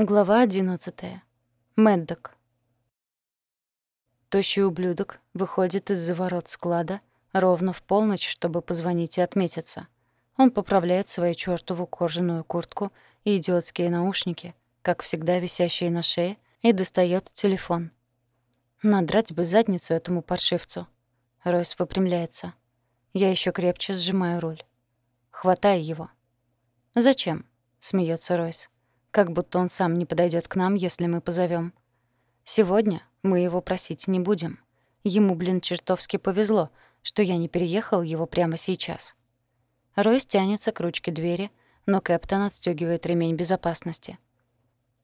Глава 11. Мэддок. Тощий ублюдок выходит из-за ворот склада ровно в полночь, чтобы позвонить и отметиться. Он поправляет свою чёртову кожаную куртку и идиотские наушники, как всегда висящие на шее, и достаёт телефон. Надрать бы задницу этому паршивцу. Ройс выпрямляется. Я ещё крепче сжимаю руль. Хватай его. «Зачем?» — смеётся Ройс как будто он сам не подойдет к нам, если мы позовем. Сегодня мы его просить не будем. Ему, блин, чертовски повезло, что я не переехал его прямо сейчас. Ройс тянется к ручке двери, но Кэптон отстёгивает ремень безопасности.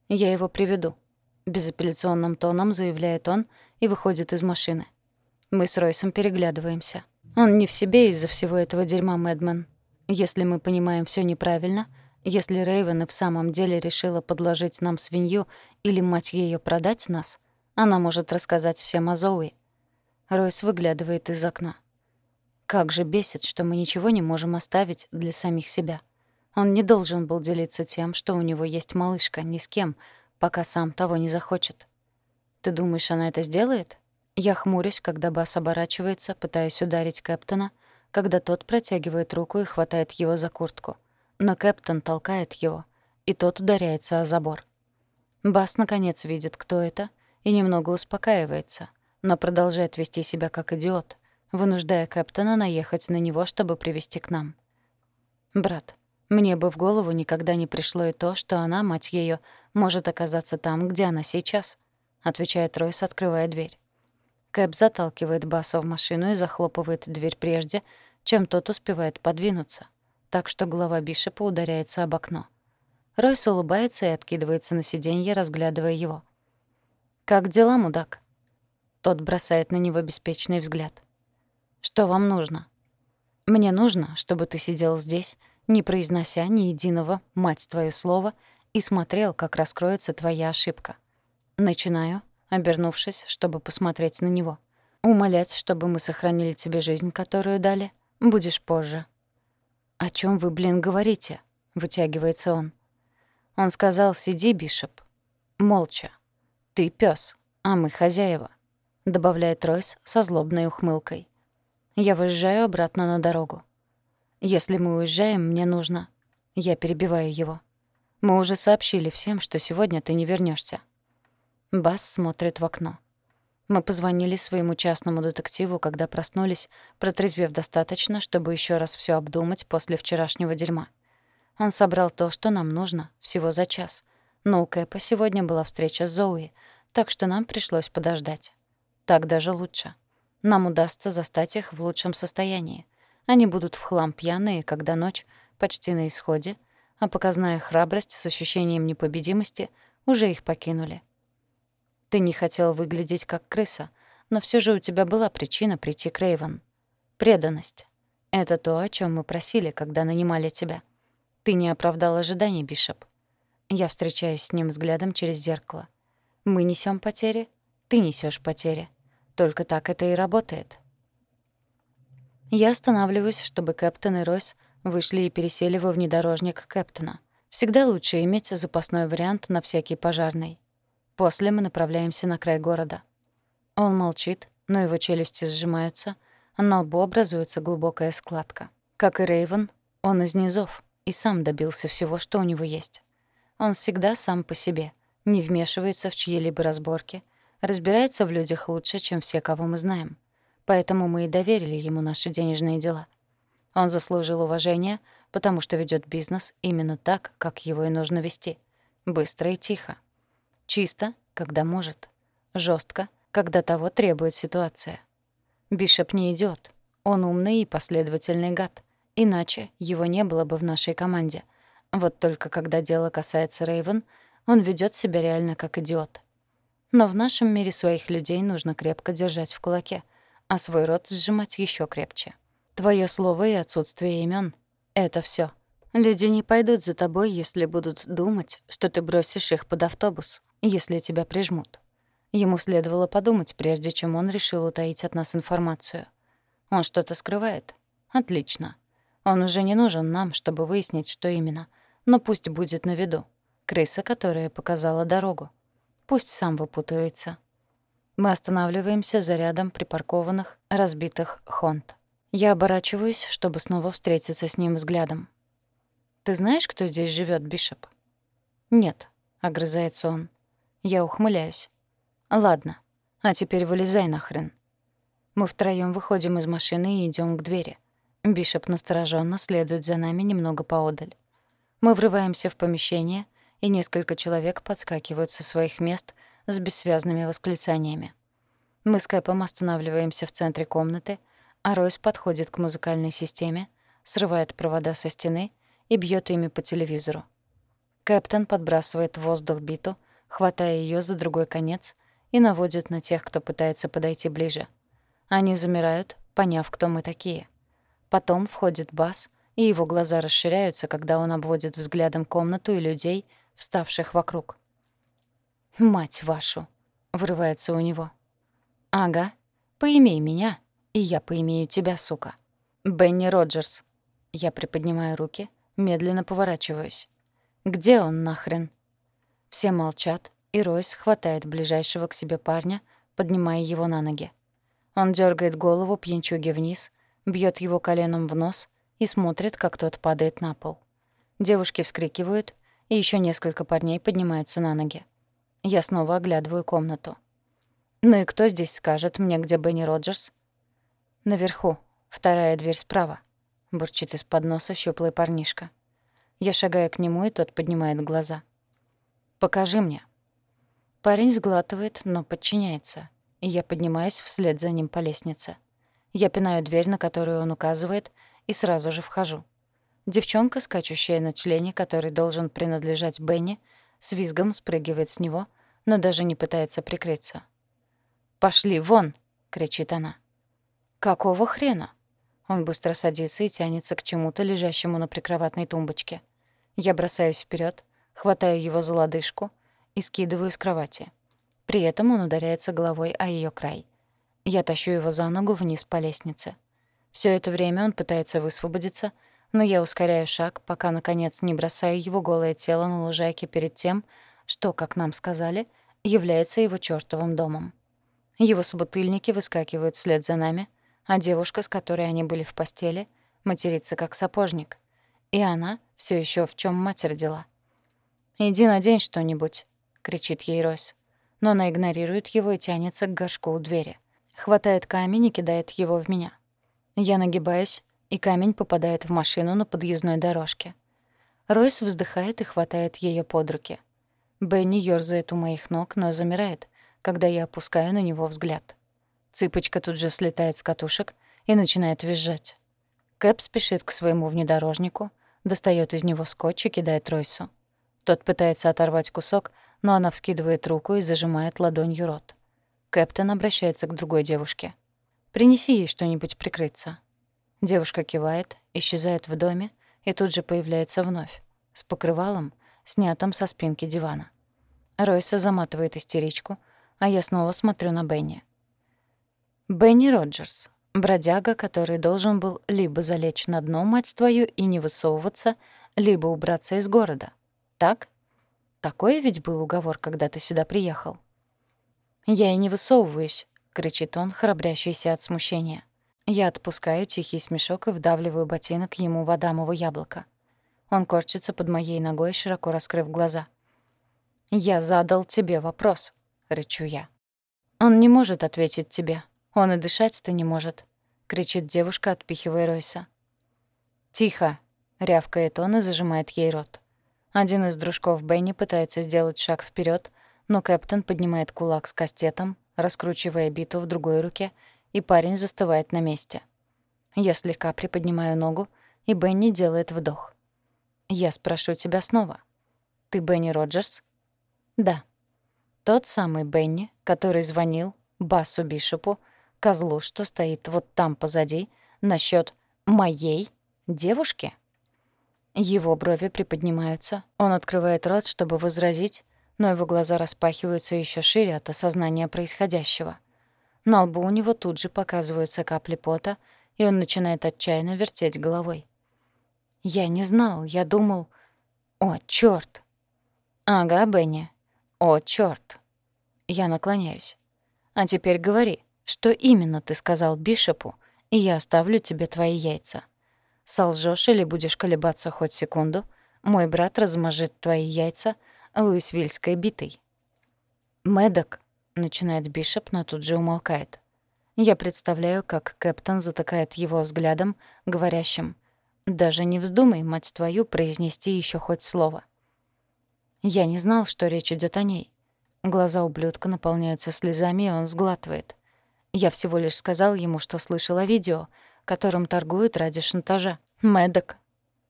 «Я его приведу», — безапелляционным тоном заявляет он и выходит из машины. Мы с Ройсом переглядываемся. Он не в себе из-за всего этого дерьма, Мэдмен. Если мы понимаем всё неправильно — если Рейвен и в самом деле решила подложить нам свинью или, мать ее, продать нас, она может рассказать всем о Зоуи. Ройс выглядывает из окна. Как же бесит, что мы ничего не можем оставить для самих себя. Он не должен был делиться тем, что у него есть малышка, ни с кем, пока сам того не захочет. Ты думаешь, она это сделает? Я хмурюсь, когда Бас оборачивается, пытаясь ударить Кэптона, когда тот протягивает руку и хватает его за куртку но Кэптон толкает его, и тот ударяется о забор. Бас, наконец, видит, кто это, и немного успокаивается, но продолжает вести себя как идиот, вынуждая Кэптона наехать на него, чтобы привести к нам. «Брат, мне бы в голову никогда не пришло и то, что она, мать её, может оказаться там, где она сейчас», — отвечает Ройс, открывая дверь. Кэп заталкивает Баса в машину и захлопывает дверь прежде, чем тот успевает подвинуться так что голова Бишопа ударяется об окно. Ройс улыбается и откидывается на сиденье, разглядывая его. «Как дела, мудак?» Тот бросает на него беспечный взгляд. «Что вам нужно?» «Мне нужно, чтобы ты сидел здесь, не произнося ни единого, мать твою, слова, и смотрел, как раскроется твоя ошибка. Начинаю, обернувшись, чтобы посмотреть на него. Умолять, чтобы мы сохранили тебе жизнь, которую дали, будешь позже». «О чем вы, блин, говорите?» — вытягивается он. Он сказал «Сиди, Бишоп». Молча. «Ты пес, а мы хозяева», — добавляет Ройс со злобной ухмылкой. Я выезжаю обратно на дорогу. «Если мы уезжаем, мне нужно...» Я перебиваю его. «Мы уже сообщили всем, что сегодня ты не вернешься. Бас смотрит в окно. Мы позвонили своему частному детективу, когда проснулись, протрезвев достаточно, чтобы еще раз все обдумать после вчерашнего дерьма. Он собрал то, что нам нужно, всего за час. Но у Кэпа сегодня была встреча с Зоуи, так что нам пришлось подождать. Так даже лучше. Нам удастся застать их в лучшем состоянии. Они будут в хлам пьяные, когда ночь почти на исходе, а показная храбрость с ощущением непобедимости уже их покинули. Ты не хотел выглядеть как крыса, но все же у тебя была причина прийти к Рейвен. Преданность. Это то, о чем мы просили, когда нанимали тебя. Ты не оправдал ожиданий, Бишоп. Я встречаюсь с ним взглядом через зеркало. Мы несем потери, ты несешь потери. Только так это и работает. Я останавливаюсь, чтобы Кэптон и Ройс вышли и пересели во внедорожник Кэптона. Всегда лучше иметь запасной вариант на всякий пожарный. После мы направляемся на край города. Он молчит, но его челюсти сжимаются, а на лбу образуется глубокая складка. Как и Рейвен, он из низов и сам добился всего, что у него есть. Он всегда сам по себе, не вмешивается в чьи-либо разборки, разбирается в людях лучше, чем все, кого мы знаем. Поэтому мы и доверили ему наши денежные дела. Он заслужил уважения, потому что ведет бизнес именно так, как его и нужно вести. Быстро и тихо. Чисто, когда может. жестко, когда того требует ситуация. Бишоп не идет. Он умный и последовательный гад. Иначе его не было бы в нашей команде. Вот только когда дело касается Рейвен, он ведет себя реально как идиот. Но в нашем мире своих людей нужно крепко держать в кулаке, а свой рот сжимать еще крепче. Твое слово и отсутствие имен — это все. Люди не пойдут за тобой, если будут думать, что ты бросишь их под автобус если тебя прижмут. Ему следовало подумать, прежде чем он решил утаить от нас информацию. Он что-то скрывает? Отлично. Он уже не нужен нам, чтобы выяснить, что именно. Но пусть будет на виду. Крыса, которая показала дорогу. Пусть сам выпутывается. Мы останавливаемся за рядом припаркованных, разбитых «Хонт». Я оборачиваюсь, чтобы снова встретиться с ним взглядом. «Ты знаешь, кто здесь живет, Бишоп?» «Нет», — огрызается он. Я ухмыляюсь. «Ладно, а теперь вылезай нахрен». Мы втроём выходим из машины и идём к двери. Бишоп настороженно следует за нами немного поодаль. Мы врываемся в помещение, и несколько человек подскакивают со своих мест с бессвязными восклицаниями. Мы с Кэпом останавливаемся в центре комнаты, а Ройс подходит к музыкальной системе, срывает провода со стены и бьёт ими по телевизору. Кэптон подбрасывает воздух биту, хватая её за другой конец и наводит на тех, кто пытается подойти ближе. Они замирают, поняв, кто мы такие. Потом входит Бас, и его глаза расширяются, когда он обводит взглядом комнату и людей, вставших вокруг. «Мать вашу!» — вырывается у него. «Ага, поимей меня, и я поимею тебя, сука. Бенни Роджерс». Я приподнимаю руки, медленно поворачиваюсь. «Где он нахрен?» Все молчат, и Ройс хватает ближайшего к себе парня, поднимая его на ноги. Он дергает голову пьянчуги вниз, бьет его коленом в нос и смотрит, как тот падает на пол. Девушки вскрикивают, и еще несколько парней поднимаются на ноги. Я снова оглядываю комнату. «Ну и кто здесь скажет мне, где Бенни Роджерс?» «Наверху. Вторая дверь справа», — бурчит из-под носа щуплый парнишка. Я шагаю к нему, и тот поднимает глаза. «Покажи мне». Парень сглатывает, но подчиняется и я поднимаюсь вслед за ним по лестнице. Я пинаю дверь, на которую он указывает, и сразу же вхожу. Девчонка, скачущая на члене, который должен принадлежать Бенни, с визгом спрыгивает с него, но даже не пытается прикрыться. «Пошли вон!» — кричит она. «Какого хрена?» Он быстро садится и тянется к чему-то, лежащему на прикроватной тумбочке. Я бросаюсь вперед, хватаю его за лодыжку и скидываю с кровати. При этом он ударяется головой о ее край. Я тащу его за ногу вниз по лестнице. Все это время он пытается высвободиться, но я ускоряю шаг, пока, наконец, не бросаю его голое тело на лужайке перед тем, что, как нам сказали, является его чёртовым домом. Его собутыльники выскакивают вслед за нами, а девушка, с которой они были в постели, матерится как сапожник. И она все еще в чем мать родила. «Иди надень что-нибудь», — кричит ей Ройс но она игнорирует его и тянется к горшку у двери. Хватает камень и кидает его в меня. Я нагибаюсь, и камень попадает в машину на подъездной дорожке. Ройс вздыхает и хватает ее под руки. Бенни ёрзает у моих ног, но замирает, когда я опускаю на него взгляд. Цыпочка тут же слетает с катушек и начинает визжать. Кэп спешит к своему внедорожнику, достает из него скотч и кидает Ройсу. Тот пытается оторвать кусок, но она вскидывает руку и зажимает ладонью рот. Кэптен обращается к другой девушке. «Принеси ей что-нибудь прикрыться». Девушка кивает, исчезает в доме и тут же появляется вновь, с покрывалом, снятым со спинки дивана. Ройса заматывает истеричку, а я снова смотрю на Бенни. Бенни Роджерс, бродяга, который должен был либо залечь на дно, мать твою, и не высовываться, либо убраться из города. Так? Такой ведь был уговор, когда ты сюда приехал. «Я и не высовываюсь», — кричит он, храбрящийся от смущения. Я отпускаю тихий смешок и вдавливаю ботинок ему в адамово яблоко. Он корчится под моей ногой, широко раскрыв глаза. «Я задал тебе вопрос», — рычу я. «Он не может ответить тебе. Он и дышать-то не может», — кричит девушка, отпихивая Ройса. «Тихо», — рявкает он и зажимает ей рот. Один из дружков Бенни пытается сделать шаг вперед, но Кэптон поднимает кулак с кастетом, раскручивая биту в другой руке, и парень застывает на месте. Я слегка приподнимаю ногу, и Бенни делает вдох. «Я спрошу тебя снова. Ты Бенни Роджерс?» «Да». Тот самый Бенни, который звонил Басу Бишопу, козлу, что стоит вот там позади, насчет моей девушки?» Его брови приподнимаются, он открывает рот, чтобы возразить, но его глаза распахиваются еще шире от осознания происходящего. На лбу у него тут же показываются капли пота, и он начинает отчаянно вертеть головой. «Я не знал, я думал...» «О, чёрт!» «Ага, Бенни. О, чёрт!» Я наклоняюсь. «А теперь говори, что именно ты сказал Бишопу, и я оставлю тебе твои яйца. Солжёшь или будешь колебаться хоть секунду, мой брат размажет твои яйца луисвильской битой». «Мэддок», — начинает Бишоп, но тут же умолкает. Я представляю, как Кэптон затыкает его взглядом, говорящим «Даже не вздумай, мать твою, произнести еще хоть слово». Я не знал, что речь идет о ней. Глаза ублюдка наполняются слезами, и он сглатывает. Я всего лишь сказал ему, что слышал о видео, которым торгуют ради шантажа. Мэддок.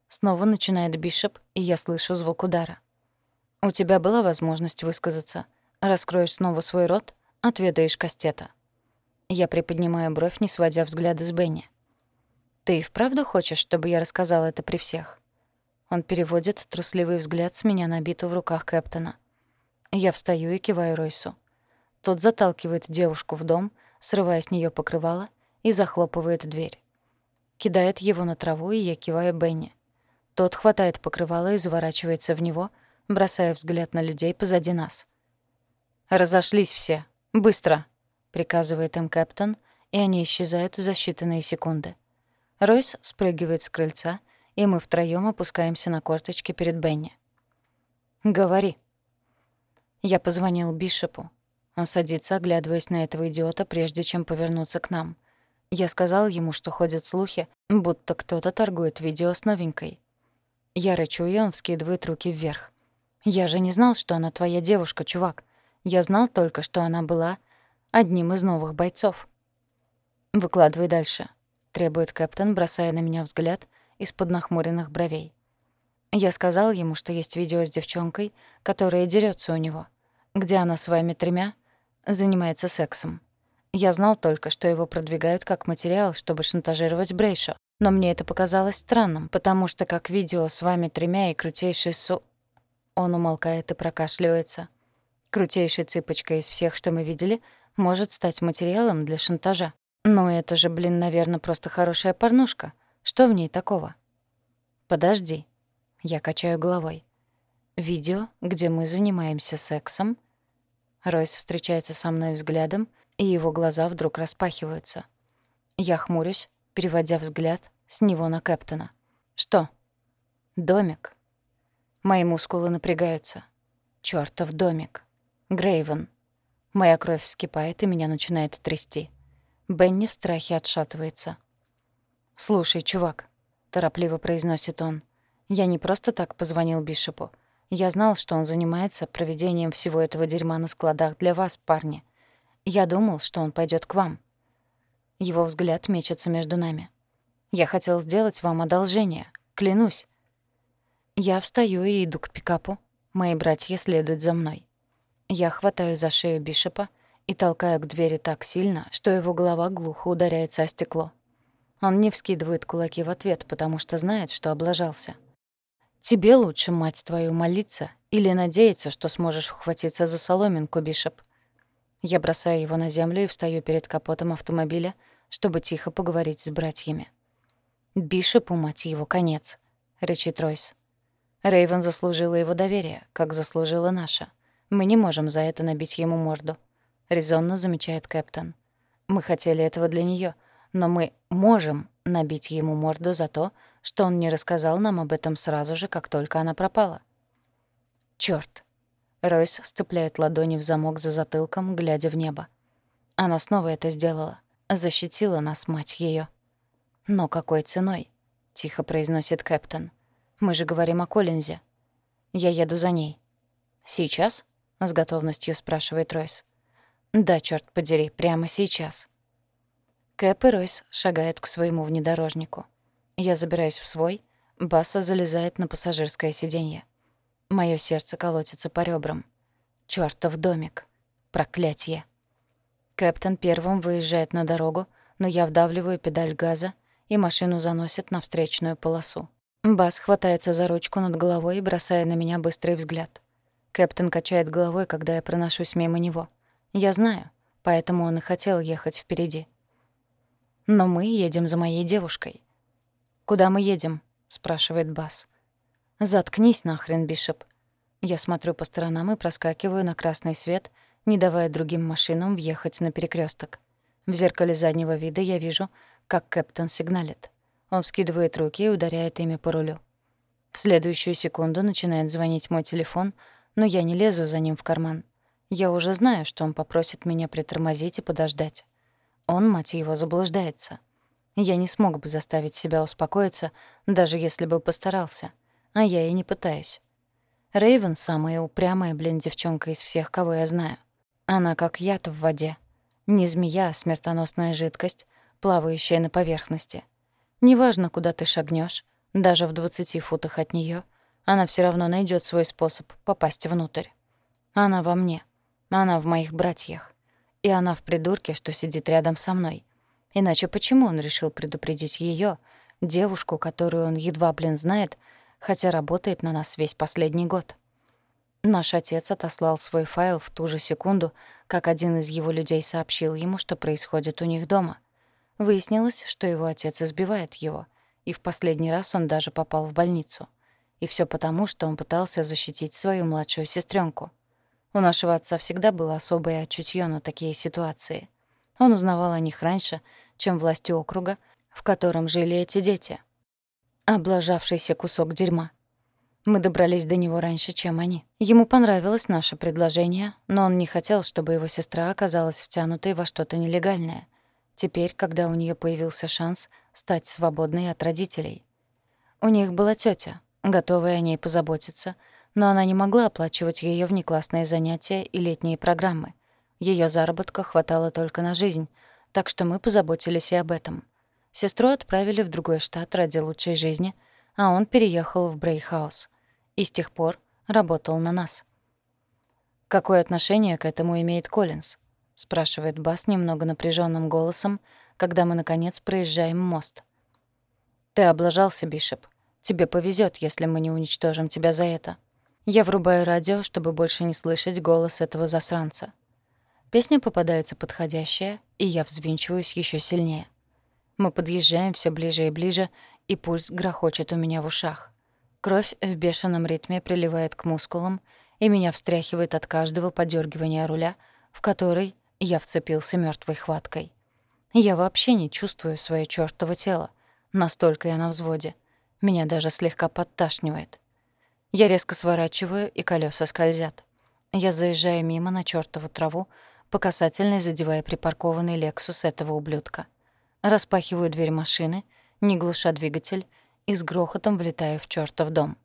Снова начинает Бишоп, и я слышу звук удара. «У тебя была возможность высказаться. Раскроешь снова свой рот, отведаешь кастета». Я приподнимаю бровь, не сводя взгляда с Бенни. «Ты и вправду хочешь, чтобы я рассказала это при всех?» Он переводит трусливый взгляд с меня на биту в руках Кэптона. Я встаю и киваю Ройсу. Тот заталкивает девушку в дом, срывая с нее покрывало, и захлопывает дверь. Кидает его на траву, и я киваю Бенни. Тот хватает покрывало и заворачивается в него, бросая взгляд на людей позади нас. «Разошлись все. Быстро!» — приказывает им Кэптон, и они исчезают за считанные секунды. Ройс спрыгивает с крыльца — и мы втроём опускаемся на корточки перед Бенни. «Говори». Я позвонил Бишопу. Он садится, оглядываясь на этого идиота, прежде чем повернуться к нам. Я сказал ему, что ходят слухи, будто кто-то торгует видео с новенькой. Я рычу, и он вскидывает руки вверх. «Я же не знал, что она твоя девушка, чувак. Я знал только, что она была одним из новых бойцов». «Выкладывай дальше», — требует Кэптон, бросая на меня взгляд, из-под нахмуренных бровей. Я сказал ему, что есть видео с девчонкой, которая дерется у него, где она с вами тремя занимается сексом. Я знал только, что его продвигают как материал, чтобы шантажировать Брейшо. Но мне это показалось странным, потому что как видео с вами тремя и крутейший су... Он умолкает и прокашливается. Крутейшая цыпочка из всех, что мы видели, может стать материалом для шантажа. Но это же, блин, наверное, просто хорошая порнушка — что в ней такого? Подожди. Я качаю головой. Видео, где мы занимаемся сексом. Ройс встречается со мной взглядом, и его глаза вдруг распахиваются. Я хмурюсь, переводя взгляд с него на Кэптона. Что? Домик. Мои мускулы напрягаются. Чёртов домик. Грейвен. Моя кровь вскипает, и меня начинает трясти. Бенни в страхе отшатывается. «Слушай, чувак», — торопливо произносит он, — «я не просто так позвонил Бишопу. Я знал, что он занимается проведением всего этого дерьма на складах для вас, парни. Я думал, что он пойдет к вам». Его взгляд мечется между нами. «Я хотел сделать вам одолжение, клянусь». Я встаю и иду к пикапу. Мои братья следуют за мной. Я хватаю за шею Бишопа и толкаю к двери так сильно, что его голова глухо ударяется о стекло. Он не вскидывает кулаки в ответ, потому что знает, что облажался. «Тебе лучше, мать твою, молиться или надеяться, что сможешь ухватиться за соломинку, Бишоп». Я бросаю его на землю и встаю перед капотом автомобиля, чтобы тихо поговорить с братьями. «Бишопу, мать его, конец», — рычит Ройс. Рейвен заслужила его доверие, как заслужила наша. Мы не можем за это набить ему морду», — резонно замечает Кэптон. «Мы хотели этого для неё, но мы можем набить ему морду за то, что он не рассказал нам об этом сразу же, как только она пропала. Чёрт. Ройс сцепляет ладони в замок за затылком, глядя в небо. Она снова это сделала. Защитила нас, мать её. «Но какой ценой?» — тихо произносит Кэптон. «Мы же говорим о Коллинзе. Я еду за ней». «Сейчас?» — с готовностью спрашивает Ройс. «Да, чёрт подери, прямо сейчас». Кэп и Ройс шагают к своему внедорожнику. Я забираюсь в свой, Баса залезает на пассажирское сиденье. Моё сердце колотится по ребрам. Чёртов домик. Проклятье. Кэптон первым выезжает на дорогу, но я вдавливаю педаль газа, и машину заносит на встречную полосу. Бас хватается за ручку над головой, бросая на меня быстрый взгляд. Кэптон качает головой, когда я проношусь мимо него. Я знаю, поэтому он и хотел ехать впереди. Но мы едем за моей девушкой. «Куда мы едем?» — спрашивает Бас. «Заткнись нахрен, Бишоп». Я смотрю по сторонам и проскакиваю на красный свет, не давая другим машинам въехать на перекресток. В зеркале заднего вида я вижу, как Кэптон сигналит. Он вскидывает руки и ударяет ими по рулю. В следующую секунду начинает звонить мой телефон, но я не лезу за ним в карман. Я уже знаю, что он попросит меня притормозить и подождать. Он, мать его, заблуждается. Я не смог бы заставить себя успокоиться, даже если бы постарался. А я и не пытаюсь. Рейвен самая упрямая, блин, девчонка из всех, кого я знаю. Она как яд в воде. Не змея, а смертоносная жидкость, плавающая на поверхности. Неважно, куда ты шагнешь, даже в 20 футах от нее, она все равно найдет свой способ попасть внутрь. Она во мне. Она в моих братьях. И она в придурке, что сидит рядом со мной. Иначе почему он решил предупредить ее, девушку, которую он едва, блин, знает, хотя работает на нас весь последний год? Наш отец отослал свой файл в ту же секунду, как один из его людей сообщил ему, что происходит у них дома. Выяснилось, что его отец избивает его, и в последний раз он даже попал в больницу. И все потому, что он пытался защитить свою младшую сестренку. У нашего отца всегда было особое чутье на такие ситуации. Он узнавал о них раньше, чем власти округа, в котором жили эти дети. Облажавшийся кусок дерьма. Мы добрались до него раньше, чем они. Ему понравилось наше предложение, но он не хотел, чтобы его сестра оказалась втянутой во что-то нелегальное. Теперь, когда у нее появился шанс стать свободной от родителей. У них была тетя, готовая о ней позаботиться, но она не могла оплачивать ее внеклассные занятия и летние программы. Ее заработка хватало только на жизнь, так что мы позаботились и об этом. Сестру отправили в другой штат ради лучшей жизни, а он переехал в Брейхаус. И с тех пор работал на нас. Какое отношение к этому имеет Коллинз? спрашивает Бас немного напряженным голосом, когда мы наконец проезжаем мост. Ты облажался, Бишоп. Тебе повезет, если мы не уничтожим тебя за это. Я врубаю радио, чтобы больше не слышать голос этого засранца. Песня попадается подходящая, и я взвинчиваюсь еще сильнее. Мы подъезжаем все ближе и ближе, и пульс грохочет у меня в ушах. Кровь в бешеном ритме приливает к мускулам, и меня встряхивает от каждого подергивания руля, в который я вцепился мертвой хваткой. Я вообще не чувствую свое чёртово тело. Настолько я на взводе. Меня даже слегка подташнивает. Я резко сворачиваю, и колеса скользят. Я заезжаю мимо на чёртову траву, по касательной задевая припаркованный «Лексус» этого ублюдка. Распахиваю дверь машины, не глуша двигатель, и с грохотом влетаю в чёртов дом.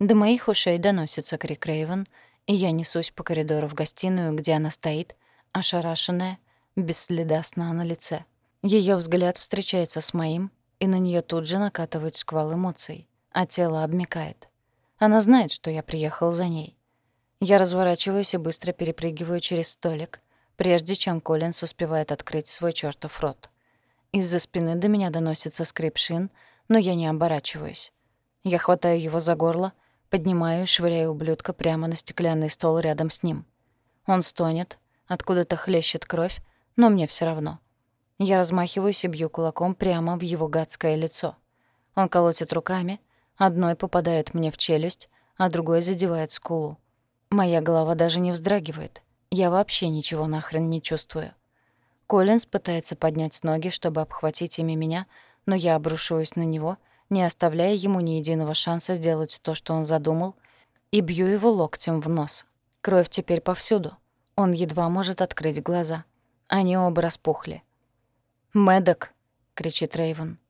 До моих ушей доносится крик Рейвен, и я несусь по коридору в гостиную, где она стоит, ошарашенная, без следа сна на лице. Её взгляд встречается с моим, и на неё тут же накатывает шквал эмоций, а тело обмякает. Она знает, что я приехал за ней. Я разворачиваюсь и быстро перепрыгиваю через столик, прежде чем Коллинс успевает открыть свой чёртов рот. Из-за спины до меня доносится скрип шин, но я не оборачиваюсь. Я хватаю его за горло, поднимаю и швыряю ублюдка прямо на стеклянный стол рядом с ним. Он стонет, откуда-то хлещет кровь, но мне все равно. Я размахиваюсь и бью кулаком прямо в его гадское лицо. Он колотит руками, одной попадает мне в челюсть, а другой задевает скулу. Моя голова даже не вздрагивает. Я вообще ничего нахрен не чувствую. Коллинз пытается поднять ноги, чтобы обхватить ими меня, но я обрушиваюсь на него, не оставляя ему ни единого шанса сделать то, что он задумал, и бью его локтем в нос. Кровь теперь повсюду. Он едва может открыть глаза. Они оба распухли. «Мэддок!» — кричит Рейвен.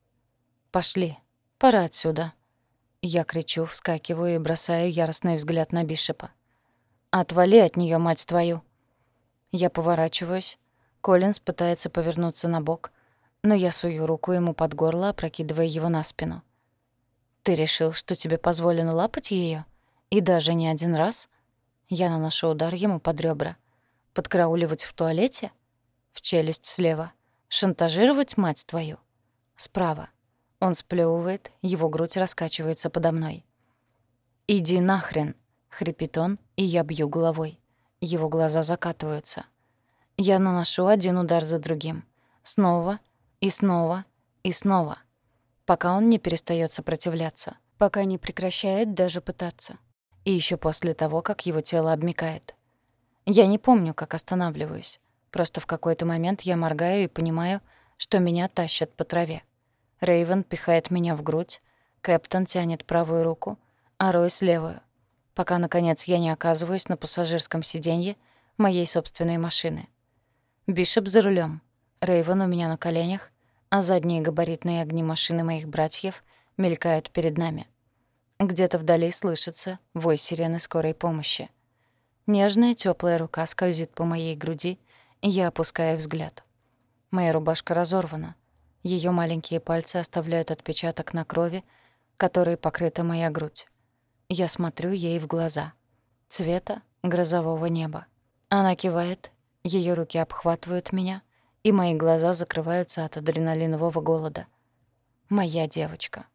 «Пошли. Пора отсюда». Я кричу, вскакиваю и бросаю яростный взгляд на Бишопа. «Отвали от неё, мать твою!» Я поворачиваюсь. Коллинз пытается повернуться на бок, но я сую руку ему под горло, опрокидывая его на спину. «Ты решил, что тебе позволено лапать её? И даже не один раз?» Я наношу удар ему под ребра. «Подкрауливать в туалете?» В челюсть слева. «Шантажировать, мать твою?» Справа. Он сплёвывает, его грудь раскачивается подо мной. «Иди нахрен!» — хрипит он, и я бью головой. Его глаза закатываются. Я наношу один удар за другим. Снова и снова и снова. Пока он не перестает сопротивляться. Пока не прекращает даже пытаться. И еще после того, как его тело обмякает. Я не помню, как останавливаюсь. Просто в какой-то момент я моргаю и понимаю, что меня тащат по траве. Рейвен пихает меня в грудь, Кэптон тянет правую руку, а Ройс — левую. Пока, наконец, я не оказываюсь на пассажирском сиденье моей собственной машины. Бишоп за рулем. Рейвен у меня на коленях, а задние габаритные огни машины моих братьев мелькают перед нами. Где-то вдали слышится вой сирены скорой помощи. Нежная теплая рука скользит по моей груди, и я опускаю взгляд. Моя рубашка разорвана. Ее маленькие пальцы оставляют отпечаток на крови, которой покрыта моя грудь. Я смотрю ей в глаза. Цвета грозового неба. Она кивает, ее руки обхватывают меня, и мои глаза закрываются от адреналинового голода. Моя девочка.